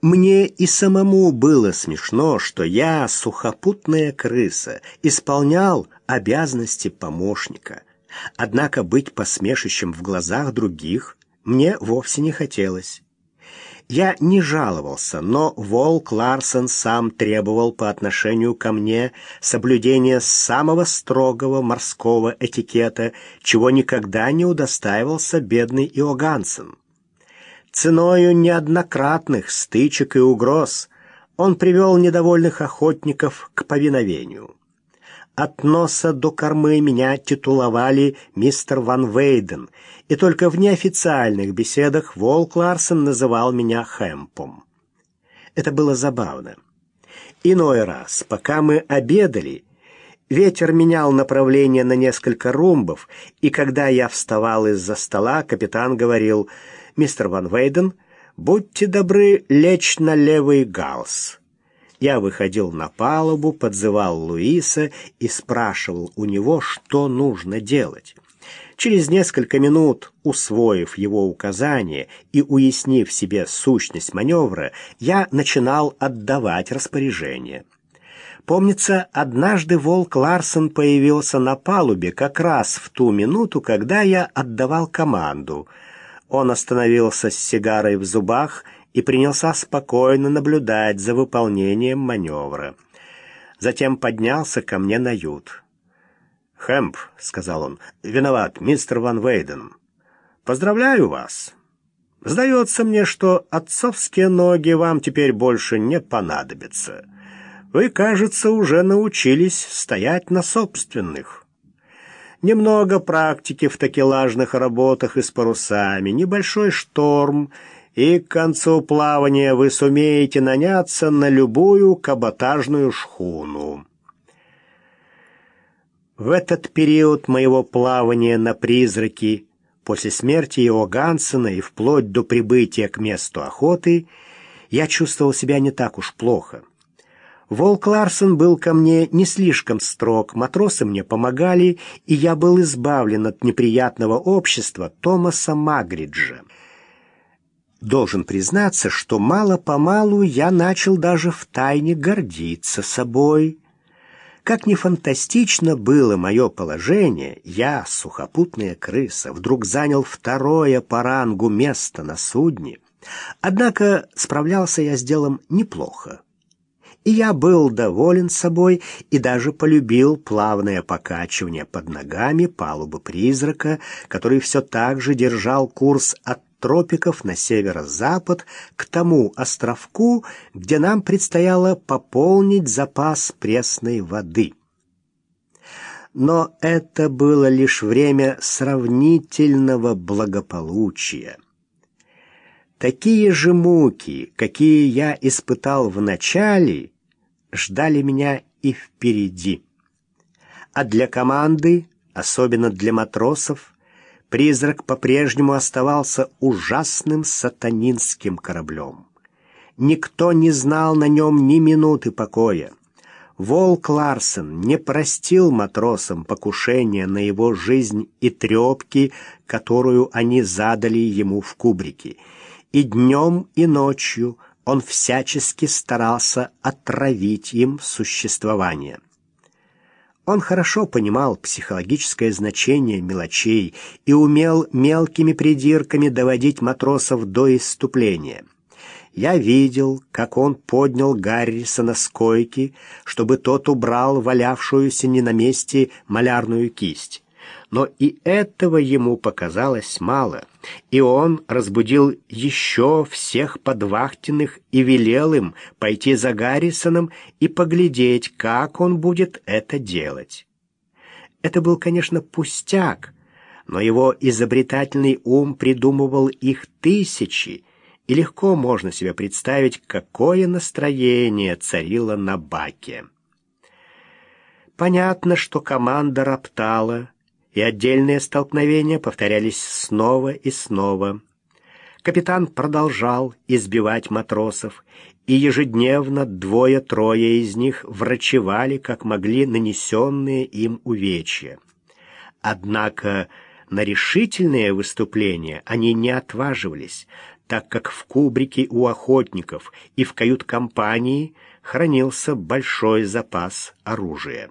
Мне и самому было смешно, что я, сухопутная крыса, исполнял обязанности помощника. Однако быть посмешищем в глазах других мне вовсе не хотелось. Я не жаловался, но Волк Ларсон сам требовал по отношению ко мне соблюдения самого строгого морского этикета, чего никогда не удостаивался бедный Иогансен. Ценою неоднократных стычек и угроз он привел недовольных охотников к повиновению. От носа до кормы меня титуловали мистер Ван Вейден, и только в неофициальных беседах Волк Ларсен называл меня Хэмпом. Это было забавно. Иной раз, пока мы обедали, ветер менял направление на несколько румбов, и когда я вставал из-за стола, капитан говорил «Мистер Ван Вейден, будьте добры лечь на левый галс». Я выходил на палубу, подзывал Луиса и спрашивал у него, что нужно делать. Через несколько минут, усвоив его указания и уяснив себе сущность маневра, я начинал отдавать распоряжения. Помнится, однажды Волк Ларсон появился на палубе как раз в ту минуту, когда я отдавал команду. Он остановился с сигарой в зубах и принялся спокойно наблюдать за выполнением маневра. Затем поднялся ко мне на ют. «Хэмп», — сказал он, — «виноват, мистер Ван Вейден. Поздравляю вас. Сдается мне, что отцовские ноги вам теперь больше не понадобятся. Вы, кажется, уже научились стоять на собственных». Немного практики в такелажных работах и с парусами, небольшой шторм — и к концу плавания вы сумеете наняться на любую каботажную шхуну. В этот период моего плавания на призраки, после смерти его Гансена и вплоть до прибытия к месту охоты, я чувствовал себя не так уж плохо. Волк Ларсон был ко мне не слишком строг, матросы мне помогали, и я был избавлен от неприятного общества Томаса Магриджа. Должен признаться, что мало-помалу я начал даже втайне гордиться собой. Как ни фантастично было мое положение, я, сухопутная крыса, вдруг занял второе по рангу место на судне. Однако справлялся я с делом неплохо. И я был доволен собой и даже полюбил плавное покачивание под ногами палубы призрака, который все так же держал курс от тропиков на северо-запад к тому островку, где нам предстояло пополнить запас пресной воды. Но это было лишь время сравнительного благополучия. Такие же муки, какие я испытал в начале, ждали меня и впереди. А для команды, особенно для матросов, призрак по-прежнему оставался ужасным сатанинским кораблем. Никто не знал на нем ни минуты покоя. Волк Ларсен не простил матросам покушения на его жизнь и трепки, которую они задали ему в кубрике. И днем, и ночью он всячески старался отравить им существование. Он хорошо понимал психологическое значение мелочей и умел мелкими придирками доводить матросов до исступления. Я видел, как он поднял Гаррисона с койки, чтобы тот убрал валявшуюся не на месте малярную кисть но и этого ему показалось мало, и он разбудил еще всех подвахтенных и велел им пойти за Гаррисоном и поглядеть, как он будет это делать. Это был, конечно, пустяк, но его изобретательный ум придумывал их тысячи, и легко можно себе представить, какое настроение царило на баке. Понятно, что команда роптала, и отдельные столкновения повторялись снова и снова. Капитан продолжал избивать матросов, и ежедневно двое-трое из них врачевали, как могли, нанесенные им увечья. Однако на решительные выступления они не отваживались, так как в кубрике у охотников и в кают-компании хранился большой запас оружия.